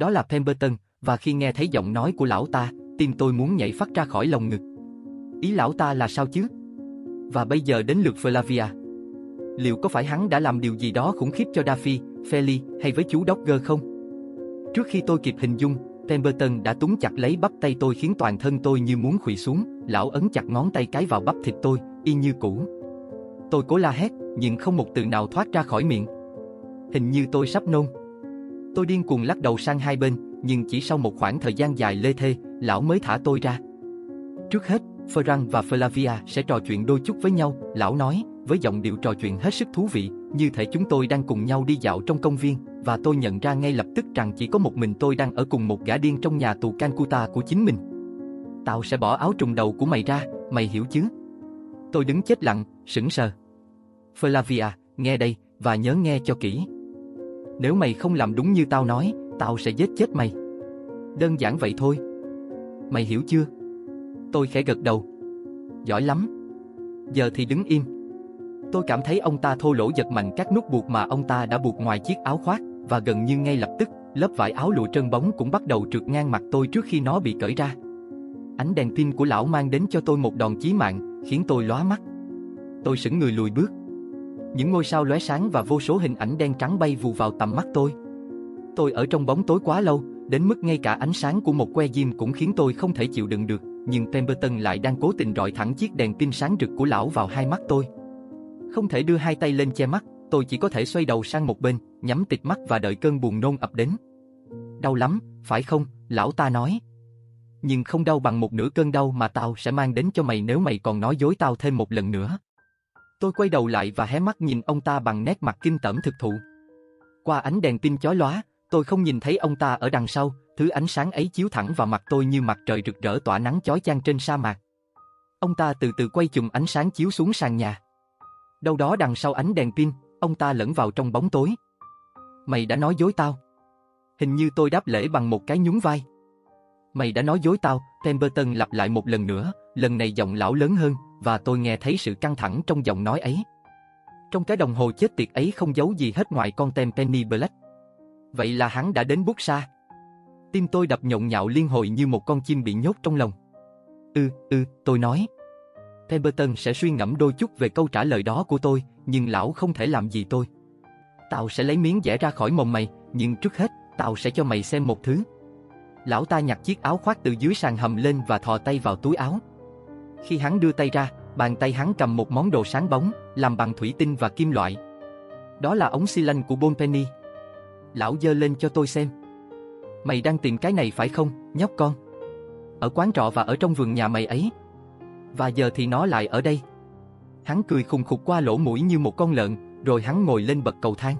Đó là Pemberton, và khi nghe thấy giọng nói của lão ta, tim tôi muốn nhảy phát ra khỏi lồng ngực. Ý lão ta là sao chứ? Và bây giờ đến lượt Flavia. Liệu có phải hắn đã làm điều gì đó khủng khiếp cho Daffy, Feli hay với chú Dogger không? Trước khi tôi kịp hình dung, Pemberton đã túng chặt lấy bắp tay tôi khiến toàn thân tôi như muốn khuỵu xuống, lão ấn chặt ngón tay cái vào bắp thịt tôi, y như cũ. Tôi cố la hét, nhưng không một từ nào thoát ra khỏi miệng. Hình như tôi sắp nôn. Tôi điên cuồng lắc đầu sang hai bên, nhưng chỉ sau một khoảng thời gian dài lê thê, lão mới thả tôi ra. Trước hết, Ferran và Flavia sẽ trò chuyện đôi chút với nhau, lão nói, với giọng điệu trò chuyện hết sức thú vị, như thể chúng tôi đang cùng nhau đi dạo trong công viên, và tôi nhận ra ngay lập tức rằng chỉ có một mình tôi đang ở cùng một gã điên trong nhà tù Cancuta của chính mình. Tao sẽ bỏ áo trùng đầu của mày ra, mày hiểu chứ? Tôi đứng chết lặng, sững sờ. Flavia, nghe đây, và nhớ nghe cho kỹ. Nếu mày không làm đúng như tao nói, tao sẽ giết chết mày. Đơn giản vậy thôi. Mày hiểu chưa? Tôi khẽ gật đầu. Giỏi lắm. Giờ thì đứng im. Tôi cảm thấy ông ta thô lỗ giật mạnh các nút buộc mà ông ta đã buộc ngoài chiếc áo khoác, và gần như ngay lập tức, lớp vải áo lụa trơn bóng cũng bắt đầu trượt ngang mặt tôi trước khi nó bị cởi ra. Ánh đèn pin của lão mang đến cho tôi một đòn chí mạng, khiến tôi lóa mắt. Tôi sững người lùi bước. Những ngôi sao lóe sáng và vô số hình ảnh đen trắng bay vù vào tầm mắt tôi. Tôi ở trong bóng tối quá lâu, đến mức ngay cả ánh sáng của một que diêm cũng khiến tôi không thể chịu đựng được, nhưng Pemberton lại đang cố tình rọi thẳng chiếc đèn pin sáng rực của lão vào hai mắt tôi. Không thể đưa hai tay lên che mắt, tôi chỉ có thể xoay đầu sang một bên, nhắm tịt mắt và đợi cơn buồn nôn ập đến. Đau lắm, phải không, lão ta nói. Nhưng không đau bằng một nửa cơn đau mà tao sẽ mang đến cho mày nếu mày còn nói dối tao thêm một lần nữa. Tôi quay đầu lại và hé mắt nhìn ông ta bằng nét mặt kinh tởm thực thụ. Qua ánh đèn pin chói lóa, tôi không nhìn thấy ông ta ở đằng sau, thứ ánh sáng ấy chiếu thẳng vào mặt tôi như mặt trời rực rỡ tỏa nắng chói chang trên sa mạc. Ông ta từ từ quay chùm ánh sáng chiếu xuống sàn nhà. Đâu đó đằng sau ánh đèn pin, ông ta lẫn vào trong bóng tối. Mày đã nói dối tao. Hình như tôi đáp lễ bằng một cái nhún vai. Mày đã nói dối tao, Pemberton lặp lại một lần nữa, lần này giọng lão lớn hơn, và tôi nghe thấy sự căng thẳng trong giọng nói ấy. Trong cái đồng hồ chết tiệt ấy không giấu gì hết ngoài con tem Penny Black. Vậy là hắn đã đến bút xa. Tim tôi đập nhộn nhạo liên hồi như một con chim bị nhốt trong lòng. Ừ, ừ, tôi nói. Pemberton sẽ suy ngẫm đôi chút về câu trả lời đó của tôi, nhưng lão không thể làm gì tôi. Tao sẽ lấy miếng vẽ ra khỏi mồm mày, nhưng trước hết, tao sẽ cho mày xem một thứ. Lão ta nhặt chiếc áo khoác từ dưới sàn hầm lên và thò tay vào túi áo. Khi hắn đưa tay ra, bàn tay hắn cầm một món đồ sáng bóng, làm bằng thủy tinh và kim loại. Đó là ống xi lanh của Bonpenny. Lão giơ lên cho tôi xem. Mày đang tìm cái này phải không, nhóc con? Ở quán trọ và ở trong vườn nhà mày ấy. Và giờ thì nó lại ở đây. Hắn cười khùng khục qua lỗ mũi như một con lợn, rồi hắn ngồi lên bậc cầu thang.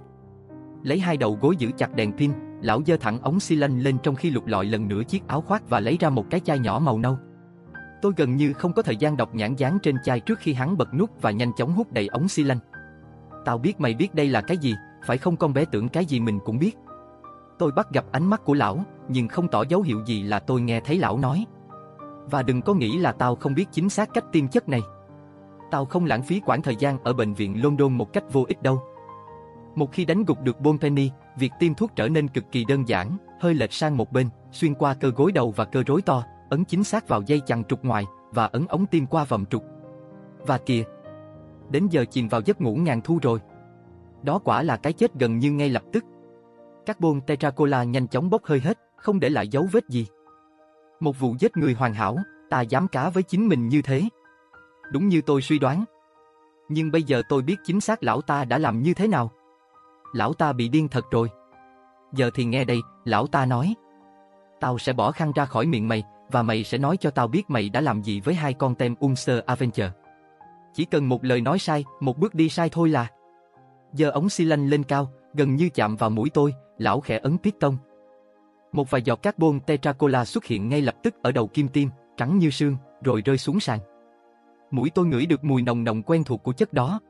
Lấy hai đầu gối giữ chặt đèn pin, lão giơ thẳng ống xi lanh lên trong khi lục lọi lần nữa chiếc áo khoác và lấy ra một cái chai nhỏ màu nâu. Tôi gần như không có thời gian đọc nhãn dán trên chai trước khi hắn bật nút và nhanh chóng hút đầy ống xi lanh. Tao biết mày biết đây là cái gì, phải không con bé tưởng cái gì mình cũng biết. Tôi bắt gặp ánh mắt của lão, nhưng không tỏ dấu hiệu gì là tôi nghe thấy lão nói. Và đừng có nghĩ là tao không biết chính xác cách tiêm chất này. Tao không lãng phí quãng thời gian ở bệnh viện London một cách vô ích đâu. Một khi đánh gục được Bonpenny, việc tiêm thuốc trở nên cực kỳ đơn giản, hơi lệch sang một bên, xuyên qua cơ gối đầu và cơ rối to, ấn chính xác vào dây chằng trục ngoài và ấn ống tiêm qua vòng trục. Và kìa, đến giờ chìm vào giấc ngủ ngàn thu rồi. Đó quả là cái chết gần như ngay lập tức. Carbon tetracola nhanh chóng bốc hơi hết, không để lại dấu vết gì. Một vụ giết người hoàn hảo, ta dám cá với chính mình như thế. Đúng như tôi suy đoán. Nhưng bây giờ tôi biết chính xác lão ta đã làm như thế nào. Lão ta bị điên thật rồi. Giờ thì nghe đây, lão ta nói. Tao sẽ bỏ khăn ra khỏi miệng mày, và mày sẽ nói cho tao biết mày đã làm gì với hai con tem Ulster Avenger. Chỉ cần một lời nói sai, một bước đi sai thôi là. Giờ ống xi lanh lên cao, gần như chạm vào mũi tôi, lão khẽ ấn piston. Một vài giọt carbon tetracola xuất hiện ngay lập tức ở đầu kim tim, trắng như sương, rồi rơi xuống sàn. Mũi tôi ngửi được mùi nồng nồng quen thuộc của chất đó.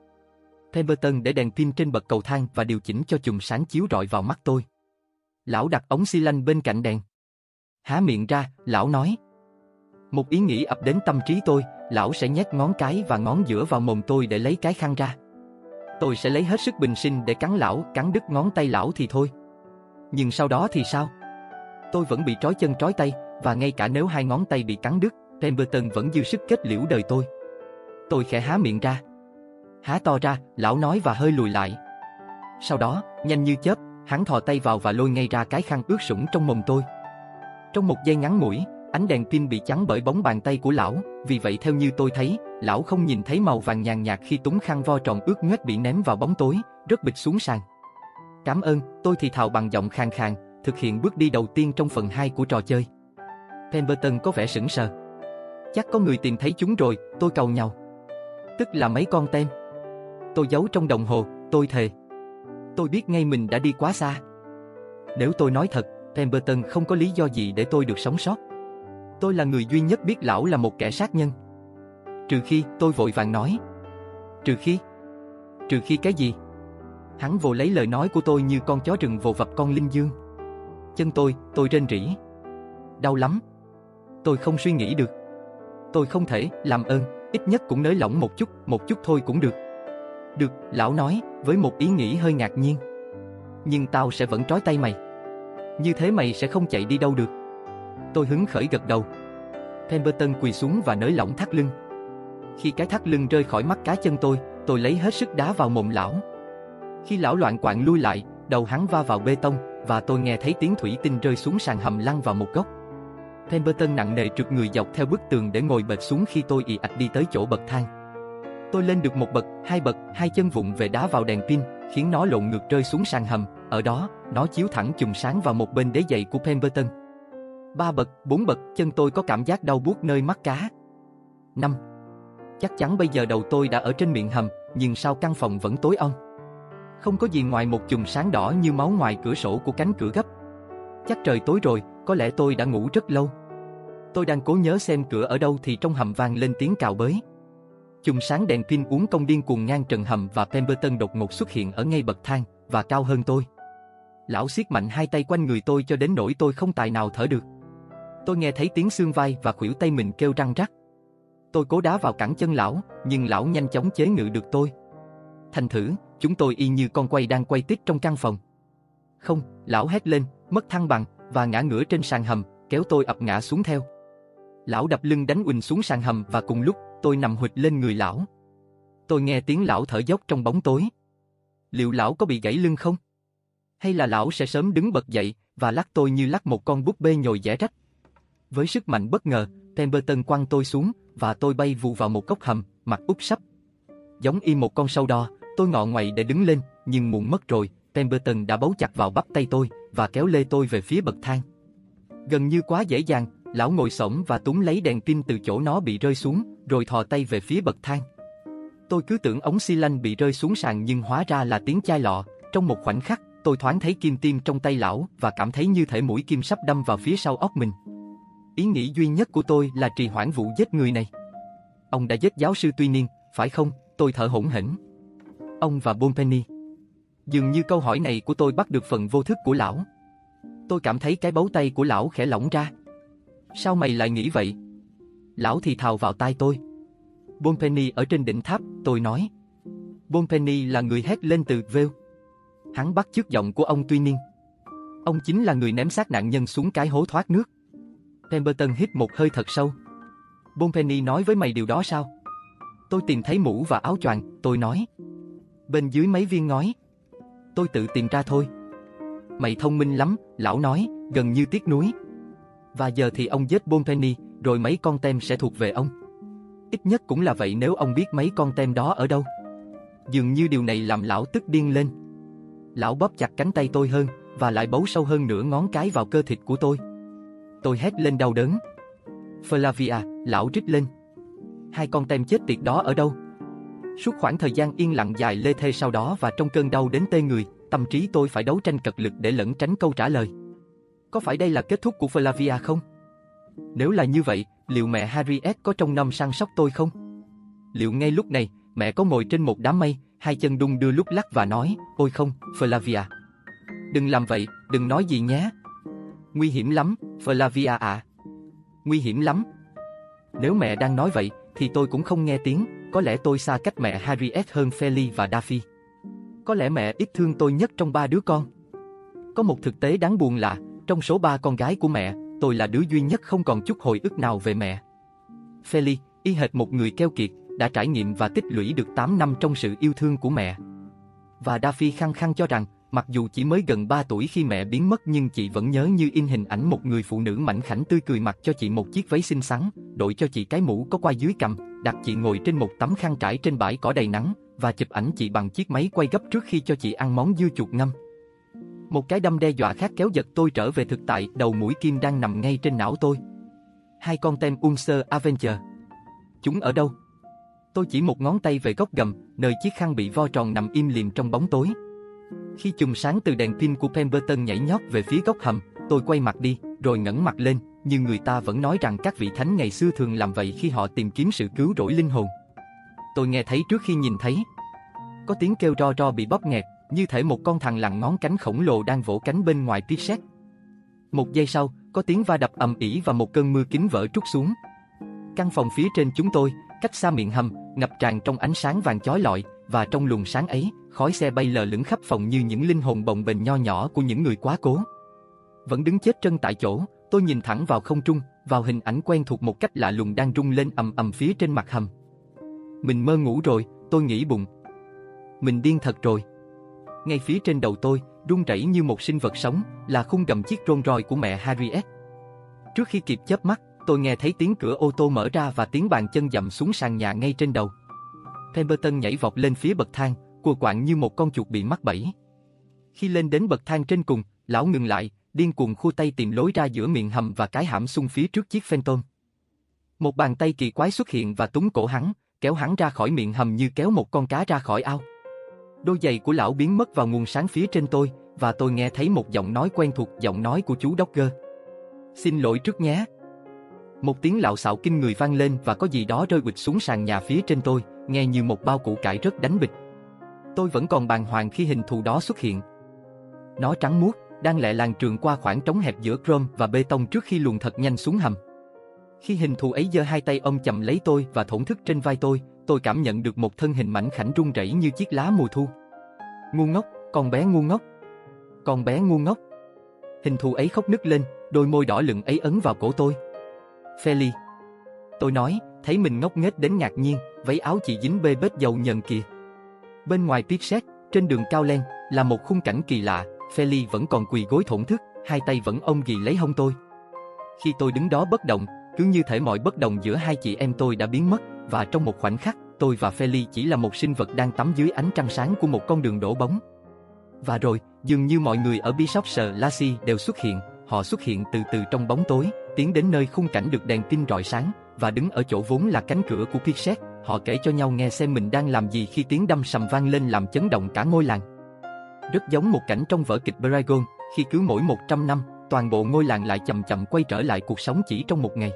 Pemberton để đèn pin trên bậc cầu thang và điều chỉnh cho chùm sáng chiếu rọi vào mắt tôi. Lão đặt ống xi lanh bên cạnh đèn. Há miệng ra, lão nói. Một ý nghĩ ập đến tâm trí tôi, lão sẽ nhét ngón cái và ngón giữa vào mồm tôi để lấy cái khăn ra. Tôi sẽ lấy hết sức bình sinh để cắn lão, cắn đứt ngón tay lão thì thôi. Nhưng sau đó thì sao? Tôi vẫn bị trói chân trói tay, và ngay cả nếu hai ngón tay bị cắn đứt, Pemberton vẫn dư sức kết liễu đời tôi. Tôi khẽ há miệng ra. Há to ra, lão nói và hơi lùi lại. Sau đó, nhanh như chớp, hắn thò tay vào và lôi ngay ra cái khăn ướt sũng trong mồm tôi. Trong một giây ngắn ngủi, ánh đèn pin bị chắn bởi bóng bàn tay của lão, vì vậy theo như tôi thấy, lão không nhìn thấy màu vàng nhàn nhạt khi túng khăn vo tròn ướt nhếch bị ném vào bóng tối, rất bịch xuống sàn. Cảm ơn, tôi thì thào bằng giọng khàn khàn, thực hiện bước đi đầu tiên trong phần 2 của trò chơi. Pemberton có vẻ sững sờ. Chắc có người tìm thấy chúng rồi, tôi cầu nhau. Tức là mấy con tem. Tôi giấu trong đồng hồ, tôi thề. Tôi biết ngay mình đã đi quá xa. Nếu tôi nói thật, Pemberton không có lý do gì để tôi được sống sót. Tôi là người duy nhất biết lão là một kẻ sát nhân. Trừ khi, tôi vội vàng nói. Trừ khi? Trừ khi cái gì? Hắn vồ lấy lời nói của tôi như con chó rừng vồ vập con linh dương. Chân tôi, tôi rên rỉ. Đau lắm. Tôi không suy nghĩ được. Tôi không thể, làm ơn, ít nhất cũng nới lỏng một chút, một chút thôi cũng được. Được, lão nói, với một ý nghĩ hơi ngạc nhiên. Nhưng tao sẽ vẫn trói tay mày. Như thế mày sẽ không chạy đi đâu được. Tôi hứng khởi gật đầu. Pemberton quỳ xuống và nới lỏng thắt lưng. Khi cái thắt lưng rơi khỏi mắt cá chân tôi, tôi lấy hết sức đá vào mồm lão. Khi lão loạn quạng lui lại, đầu hắn va vào bê tông và tôi nghe thấy tiếng thủy tinh rơi xuống sàn hầm lăn vào một góc. Pemberton nặng nề trượt người dọc theo bức tường để ngồi bệt xuống khi tôi ì ạch đi tới chỗ bậc thang. Tôi lên được một bậc, hai bậc, hai chân vụng về đá vào đèn pin, khiến nó lộn ngược rơi xuống sàn hầm. Ở đó, nó chiếu thẳng chùm sáng vào một bên đế giày của Pemberton. Ba bậc, bốn bậc, chân tôi có cảm giác đau buốt nơi mắt cá. Năm. Chắc chắn bây giờ đầu tôi đã ở trên miệng hầm, nhưng sao căn phòng vẫn tối om. Không có gì ngoài một chùm sáng đỏ như máu ngoài cửa sổ của cánh cửa gấp. Chắc trời tối rồi, có lẽ tôi đã ngủ rất lâu. Tôi đang cố nhớ xem cửa ở đâu thì trong hầm vang lên tiếng cào bới. Chùm sáng đèn pin uống công điên cuồng ngang trần hầm và Pemberton đột ngột xuất hiện ở ngay bậc thang và cao hơn tôi. Lão siết mạnh hai tay quanh người tôi cho đến nỗi tôi không tài nào thở được. Tôi nghe thấy tiếng xương vai và khuỷu tay mình kêu răng rắc. Tôi cố đá vào cẳng chân lão, nhưng lão nhanh chóng chế ngự được tôi. Thành thử, chúng tôi y như con quay đang quay tít trong căn phòng. Không, lão hét lên, mất thăng bằng và ngã ngửa trên sàn hầm, kéo tôi ập ngã xuống theo. Lão đập lưng đánh quỳnh xuống sàn hầm và cùng lúc tôi nằm hụt lên người lão. Tôi nghe tiếng lão thở dốc trong bóng tối. Liệu lão có bị gãy lưng không? Hay là lão sẽ sớm đứng bật dậy và lắc tôi như lắc một con búp bê nhồi dẻ rách? Với sức mạnh bất ngờ, Pemberton quăng tôi xuống và tôi bay vụ vào một góc hầm, mặt úp sấp. Giống y một con sâu đo, tôi ngọ ngoậy để đứng lên, nhưng muộn mất rồi, Pemberton đã bấu chặt vào bắp tay tôi và kéo lê tôi về phía bậc thang. Gần như quá dễ dàng, lão ngồi xổm và túm lấy đèn pin từ chỗ nó bị rơi xuống, rồi thò tay về phía bậc thang. Tôi cứ tưởng ống xi lanh bị rơi xuống sàn nhưng hóa ra là tiếng chai lọ, trong một khoảnh khắc, tôi thoáng thấy kim tiêm trong tay lão và cảm thấy như thể mũi kim sắp đâm vào phía sau óc mình. Ý nghĩ duy nhất của tôi là trì hoãn vụ giết người này. Ông đã giết giáo sư Tuy Niên, phải không? Tôi thở hổn hển. Ông và Bonpenny. Dường như câu hỏi này của tôi bắt được phần vô thức của lão. Tôi cảm thấy cái bấu tay của lão khẽ lỏng ra. Sao mày lại nghĩ vậy? Lão thì thào vào tai tôi. Bonpenny ở trên đỉnh tháp, tôi nói. Bonpenny là người hét lên từ vêu. Hắn bắt chước giọng của ông Tuy Niên. Ông chính là người ném xác nạn nhân xuống cái hố thoát nước. Pemberton hít một hơi thật sâu. Bonpenny nói với mày điều đó sao? Tôi tìm thấy mũ và áo choàng, tôi nói. Bên dưới mấy viên ngói. Tôi tự tìm ra thôi. Mày thông minh lắm, lão nói, gần như tiếc nuối. Và giờ thì ông giết Bonpenny, rồi mấy con tem sẽ thuộc về ông. Ít nhất cũng là vậy nếu ông biết mấy con tem đó ở đâu. Dường như điều này làm lão tức điên lên. Lão bóp chặt cánh tay tôi hơn, và lại bấu sâu hơn nửa ngón cái vào cơ thịt của tôi. Tôi hét lên đau đớn. Flavia, lão rít lên. Hai con tem chết tiệt đó ở đâu? Suốt khoảng thời gian yên lặng dài lê thê sau đó và trong cơn đau đến tê người, tâm trí tôi phải đấu tranh cật lực để lẫn tránh câu trả lời. Có phải đây là kết thúc của Flavia không? Nếu là như vậy, liệu mẹ Harriet có trong năm săn sóc tôi không? Liệu ngay lúc này, mẹ có ngồi trên một đám mây, hai chân đung đưa lúc lắc và nói, ôi không, Flavia. Đừng làm vậy, đừng nói gì nhé. Nguy hiểm lắm, Flavia ạ. Nguy hiểm lắm. Nếu mẹ đang nói vậy, thì tôi cũng không nghe tiếng, có lẽ tôi xa cách mẹ Harriet hơn Feli và Daffy. Có lẽ mẹ ít thương tôi nhất trong ba đứa con. Có một thực tế đáng buồn là, trong số ba con gái của mẹ, tôi là đứa duy nhất không còn chút hồi ức nào về mẹ. Feli, y hệt một người keo kiệt, đã trải nghiệm và tích lũy được 8 năm trong sự yêu thương của mẹ. Và Daffy khăng khăng cho rằng, mặc dù chỉ mới gần 3 tuổi khi mẹ biến mất nhưng chị vẫn nhớ như in hình ảnh một người phụ nữ mảnh khảnh tươi cười mặc cho chị một chiếc váy xinh xắn, đổi cho chị cái mũ có quai dưới cằm, đặt chị ngồi trên một tấm khăn trải trên bãi cỏ đầy nắng và chụp ảnh chị bằng chiếc máy quay gấp trước khi cho chị ăn món dưa chuột ngâm. Một cái đâm đe dọa khác kéo giật tôi trở về thực tại, đầu mũi kim đang nằm ngay trên não tôi. Hai con tem Unser Avenger. Chúng ở đâu? Tôi chỉ một ngón tay về góc gầm, nơi chiếc khăn bị vo tròn nằm im lìm trong bóng tối. Khi chùm sáng từ đèn pin của Pemberton nhảy nhót về phía góc hầm, tôi quay mặt đi, rồi ngẩng mặt lên, nhưng người ta vẫn nói rằng các vị thánh ngày xưa thường làm vậy khi họ tìm kiếm sự cứu rỗi linh hồn. Tôi nghe thấy trước khi nhìn thấy. Có tiếng kêu ro ro bị bóp nghẹt, như thể một con thằn lằn ngón cánh khổng lồ đang vỗ cánh bên ngoài tiết sét. Một giây sau, có tiếng va đập ầm ĩ và một cơn mưa kính vỡ trút xuống. Căn phòng phía trên chúng tôi, cách xa miệng hầm, ngập tràn trong ánh sáng vàng chói lọi, và trong luồng sáng ấy, khói xe bay lờ lững khắp phòng như những linh hồn bồng bềnh nho nhỏ của những người quá cố. Vẫn đứng chết chân tại chỗ, tôi nhìn thẳng vào không trung, vào hình ảnh quen thuộc một cách lạ lùng đang rung lên ầm ầm phía trên mặt hầm. Mình mơ ngủ rồi, tôi nghĩ bụng. Mình điên thật rồi. Ngay phía trên đầu tôi, rung rẩy như một sinh vật sống, là khung gầm chiếc Rolls Royce của mẹ Harriet. Trước khi kịp chớp mắt, tôi nghe thấy tiếng cửa ô tô mở ra và tiếng bàn chân dậm xuống sàn nhà ngay trên đầu. Pemberton nhảy vọt lên phía bậc thang, cua quạng như một con chuột bị mắc bẫy. Khi lên đến bậc thang trên cùng, lão ngừng lại, điên cuồng khu tay tìm lối ra giữa miệng hầm và cái hãm xung phía trước chiếc Phantom. Một bàn tay kỳ quái xuất hiện và túng cổ hắn, kéo hắn ra khỏi miệng hầm như kéo một con cá ra khỏi ao. Đôi giày của lão biến mất vào nguồn sáng phía trên tôi, và tôi nghe thấy một giọng nói quen thuộc giọng nói của chú Docker. Xin lỗi trước nhé. Một tiếng lạo xạo kinh người vang lên và có gì đó rơi quịch xuống sàn nhà phía trên tôi, nghe như một bao củ cải rất đánh bịch. Tôi vẫn còn bàng hoàng khi hình thù đó xuất hiện. Nó trắng muốt, đang lẹ làng trường qua khoảng trống hẹp giữa chrome và bê tông trước khi luồn thật nhanh xuống hầm. Khi hình thù ấy giơ hai tay ôm chậm lấy tôi và thổn thức trên vai tôi, tôi cảm nhận được một thân hình mảnh khảnh rung rẩy như chiếc lá mùa thu. Ngu ngốc, con bé ngu ngốc. Con bé ngu ngốc. Hình thù ấy khóc nức lên, đôi môi đỏ lựng ấy ấn vào cổ tôi. Feli. Tôi nói, thấy mình ngốc nghếch đến ngạc nhiên, váy áo chị dính bê bết dầu nhờn kìa. Bên ngoài tiết xét, trên đường cao len, là một khung cảnh kỳ lạ, Feli vẫn còn quỳ gối thổn thức, hai tay vẫn ôm ghì lấy hông tôi. Khi tôi đứng đó bất động, cứ như thể mọi bất đồng giữa hai chị em tôi đã biến mất, và trong một khoảnh khắc, tôi và Feli chỉ là một sinh vật đang tắm dưới ánh trăng sáng của một con đường đổ bóng. Và rồi, dường như mọi người ở Bishopshire Lassie đều xuất hiện, họ xuất hiện từ từ trong bóng tối, tiến đến nơi khung cảnh được đèn tin rọi sáng, và đứng ở chỗ vốn là cánh cửa của Pixet, họ kể cho nhau nghe xem mình đang làm gì khi tiếng đâm sầm vang lên làm chấn động cả ngôi làng. Rất giống một cảnh trong vở kịch Bragon, khi cứ mỗi 100 năm, toàn bộ ngôi làng lại chậm chậm quay trở lại cuộc sống chỉ trong một ngày.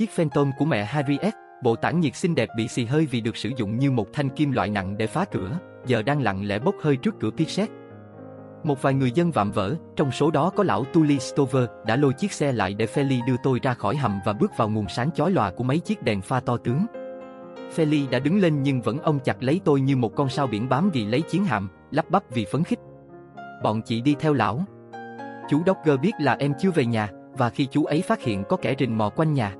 Chiếc Phantom của mẹ Harriet, bộ tản nhiệt xinh đẹp bị xì hơi vì được sử dụng như một thanh kim loại nặng để phá cửa, giờ đang lặng lẽ bốc hơi trước cửa Pixet. Một vài người dân vạm vỡ, trong số đó có lão Tully Stover, đã lôi chiếc xe lại để Feli đưa tôi ra khỏi hầm và bước vào nguồn sáng chói lòa của mấy chiếc đèn pha to tướng. Feli đã đứng lên nhưng vẫn ông chặt lấy tôi như một con sao biển bám vì lấy chiến hạm, lắp bắp vì phấn khích. Bọn chị đi theo lão. Chú Dogger biết là em chưa về nhà, và khi chú ấy phát hiện có kẻ rình mò quanh nhà.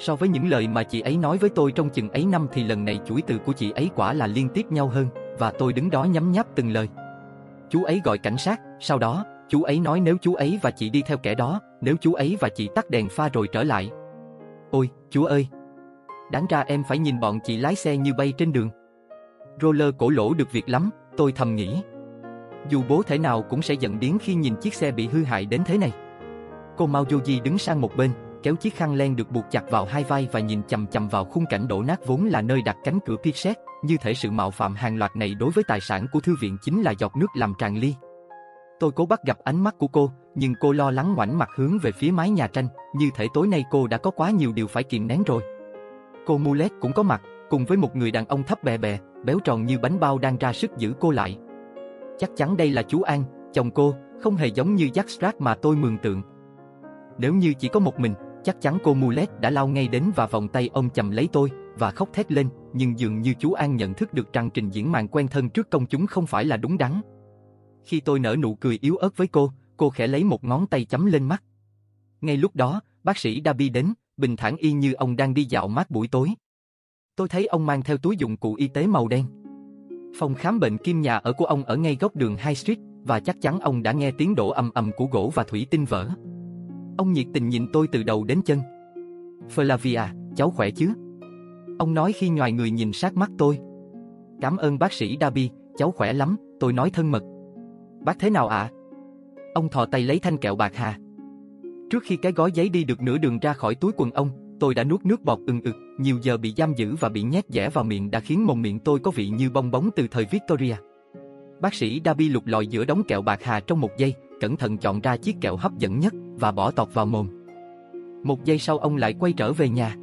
So với những lời mà chị ấy nói với tôi trong chừng ấy năm thì lần này chuỗi từ của chị ấy quả là liên tiếp nhau hơn, và tôi đứng đó nhắm nháp từng lời. Chú ấy gọi cảnh sát, sau đó, chú ấy nói nếu chú ấy và chị đi theo kẻ đó, nếu chú ấy và chị tắt đèn pha rồi trở lại. Ôi, Chúa ơi! Đáng ra em phải nhìn bọn chị lái xe như bay trên đường. Roller cổ lỗ được việc lắm, tôi thầm nghĩ. Dù bố thể nào cũng sẽ giận điếng khi nhìn chiếc xe bị hư hại đến thế này. Cô Mao Joji đứng sang một bên, kéo chiếc khăn len được buộc chặt vào hai vai và nhìn chầm chầm vào khung cảnh đổ nát vốn là nơi đặt cánh cửa Pixet, như thể sự mạo phạm hàng loạt này đối với tài sản của thư viện chính là giọt nước làm tràn ly. Tôi cố bắt gặp ánh mắt của cô, nhưng cô lo lắng ngoảnh mặt hướng về phía mái nhà tranh, như thể tối nay cô đã có quá nhiều điều phải kiềm nén rồi. Cô Mulet cũng có mặt, cùng với một người đàn ông thấp bè bè, béo tròn như bánh bao đang ra sức giữ cô lại. Chắc chắn đây là chú An, chồng cô, không hề giống như Jack Strat mà tôi mường tượng. Nếu như chỉ có một mình, chắc chắn cô Mulet đã lao ngay đến và vòng tay ông chầm lấy tôi và khóc thét lên, nhưng dường như chú An nhận thức được rằng trình diễn màn quen thân trước công chúng không phải là đúng đắn. Khi tôi nở nụ cười yếu ớt với cô, cô khẽ lấy một ngón tay chấm lên mắt. Ngay lúc đó, bác sĩ Dabi đến, bình thản y như ông đang đi dạo mát buổi tối. Tôi thấy ông mang theo túi dụng cụ y tế màu đen. Phòng khám bệnh kim nhà ở của ông ở ngay góc đường High Street, và chắc chắn ông đã nghe tiếng đổ ầm ầm của gỗ và thủy tinh vỡ. Ông nhiệt tình nhìn tôi từ đầu đến chân. Flavia, cháu khỏe chứ? Ông nói khi ngoài người nhìn sát mắt tôi. Cảm ơn bác sĩ Dabi, cháu khỏe lắm, tôi nói thân mật. Bác thế nào ạ? À? Ông thò tay lấy thanh kẹo bạc hà. Trước khi cái gói giấy đi được nửa đường ra khỏi túi quần ông, tôi đã nuốt nước bọt ừng ực, nhiều giờ bị giam giữ và bị nhét dẻ vào miệng đã khiến mồm miệng tôi có vị như bong bóng từ thời Victoria. Bác sĩ Dabi lục lọi giữa đống kẹo bạc hà trong một giây, cẩn thận chọn ra chiếc kẹo hấp dẫn nhất và bỏ tọt vào mồm. Một giây sau ông lại quay trở về nhà.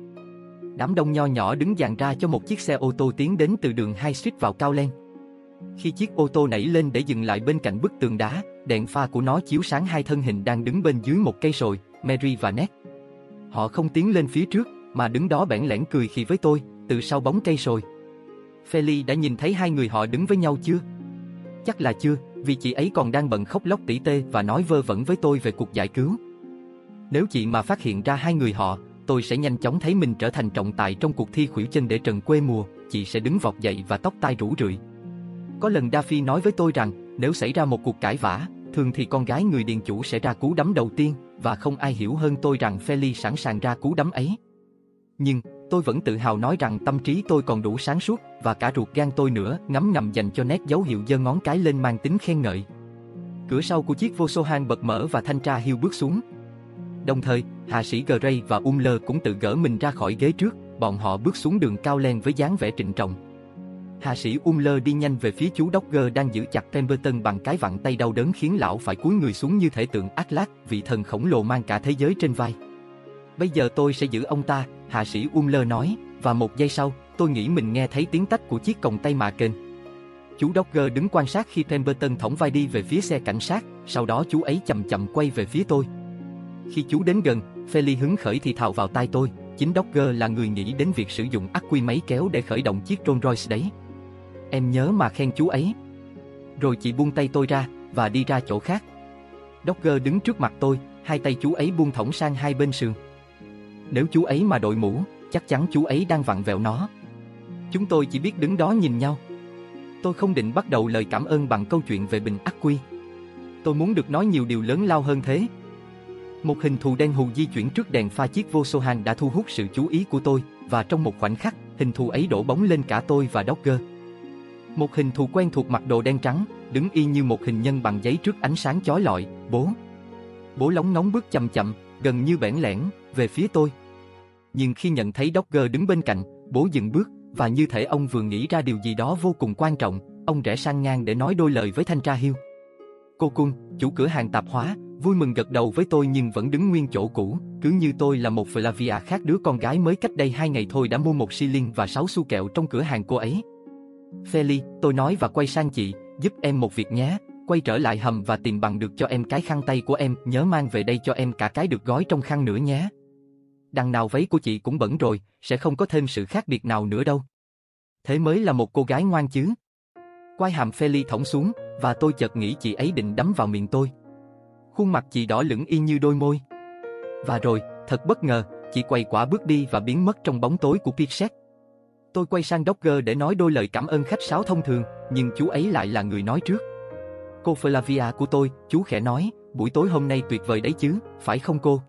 Đám đông nho nhỏ đứng dàn ra cho một chiếc xe ô tô tiến đến từ đường High Street vào Cao Len. Khi chiếc ô tô nảy lên để dừng lại bên cạnh bức tường đá, đèn pha của nó chiếu sáng hai thân hình đang đứng bên dưới một cây sồi, Mary và Ned. Họ không tiến lên phía trước, mà đứng đó bẽn lẽn cười khi với tôi, từ sau bóng cây sồi. Feli đã nhìn thấy hai người họ đứng với nhau chưa? Chắc là chưa, vì chị ấy còn đang bận khóc lóc tỉ tê và nói vơ vẩn với tôi về cuộc giải cứu. Nếu chị mà phát hiện ra hai người họ, tôi sẽ nhanh chóng thấy mình trở thành trọng tài trong cuộc thi khuỷu chân để trần quê mùa, chị sẽ đứng vọt dậy và tóc tai rủ rượi. Có lần Daffy nói với tôi rằng, nếu xảy ra một cuộc cãi vã, thường thì con gái người điền chủ sẽ ra cú đấm đầu tiên, và không ai hiểu hơn tôi rằng Feli sẵn sàng ra cú đấm ấy. Nhưng, tôi vẫn tự hào nói rằng tâm trí tôi còn đủ sáng suốt, và cả ruột gan tôi nữa ngấm ngầm dành cho nét dấu hiệu giơ ngón cái lên mang tính khen ngợi. Cửa sau của chiếc vô Sohan bật mở và thanh tra Hill bước xuống. Đồng thời, hạ sĩ Gray và Umler cũng tự gỡ mình ra khỏi ghế trước, bọn họ bước xuống đường cao len với dáng vẻ trịnh trọng. Hạ sĩ Umler đi nhanh về phía chú Dogger đang giữ chặt Pemberton bằng cái vặn tay đau đớn khiến lão phải cúi người xuống như thể tượng Atlas, vị thần khổng lồ mang cả thế giới trên vai. Bây giờ tôi sẽ giữ ông ta, hạ sĩ Umler nói, và một giây sau, tôi nghĩ mình nghe thấy tiếng tách của chiếc còng tay mà kênh. Chú Dogger đứng quan sát khi Pemberton thõng vai đi về phía xe cảnh sát, sau đó chú ấy chậm chậm quay về phía tôi. Khi chú đến gần, Feli hứng khởi thì thào vào tai tôi, chính Dogger là người nghĩ đến việc sử dụng ắc quy máy kéo để khởi động chiếc Rolls Royce đấy. Em nhớ mà khen chú ấy. Rồi chị buông tay tôi ra, và đi ra chỗ khác. Dogger đứng trước mặt tôi, hai tay chú ấy buông thõng sang hai bên sườn. Nếu chú ấy mà đội mũ, chắc chắn chú ấy đang vặn vẹo nó. Chúng tôi chỉ biết đứng đó nhìn nhau. Tôi không định bắt đầu lời cảm ơn bằng câu chuyện về bình ắc quy. Tôi muốn được nói nhiều điều lớn lao hơn thế. Một hình thù đen hù di chuyển trước đèn pha chiếc vô số hàng đã thu hút sự chú ý của tôi, và trong một khoảnh khắc, hình thù ấy đổ bóng lên cả tôi và Dogger. Một hình thù quen thuộc mặc đồ đen trắng, đứng y như một hình nhân bằng giấy trước ánh sáng chói lọi, bố. Bố lóng ngóng bước chậm chậm, gần như bẽn lẽn, về phía tôi. Nhưng khi nhận thấy Dogger đứng bên cạnh, bố dừng bước, và như thể ông vừa nghĩ ra điều gì đó vô cùng quan trọng, ông rẽ sang ngang để nói đôi lời với thanh tra Hill. Cô Cung, chủ cửa hàng tạp hóa, vui mừng gật đầu với tôi nhưng vẫn đứng nguyên chỗ cũ, cứ như tôi là một Flavia khác đứa con gái mới cách đây hai ngày thôi đã mua một xi linh và sáu xu kẹo trong cửa hàng cô ấy. Feli, tôi nói và quay sang chị, giúp em một việc nhé, quay trở lại hầm và tìm bằng được cho em cái khăn tay của em, nhớ mang về đây cho em cả cái được gói trong khăn nữa nhé. Đằng nào váy của chị cũng bẩn rồi, sẽ không có thêm sự khác biệt nào nữa đâu. Thế mới là một cô gái ngoan chứ. Quay hàm Feli thõng xuống, và tôi chợt nghĩ chị ấy định đấm vào miệng tôi. Khuôn mặt chị đỏ lửng y như đôi môi. Và rồi, thật bất ngờ, chị quay quả bước đi và biến mất trong bóng tối của Pixet. Tôi quay sang Dogger để nói đôi lời cảm ơn khách sáo thông thường, nhưng chú ấy lại là người nói trước. Cô Flavia của tôi, chú khẽ nói, buổi tối hôm nay tuyệt vời đấy chứ, phải không cô?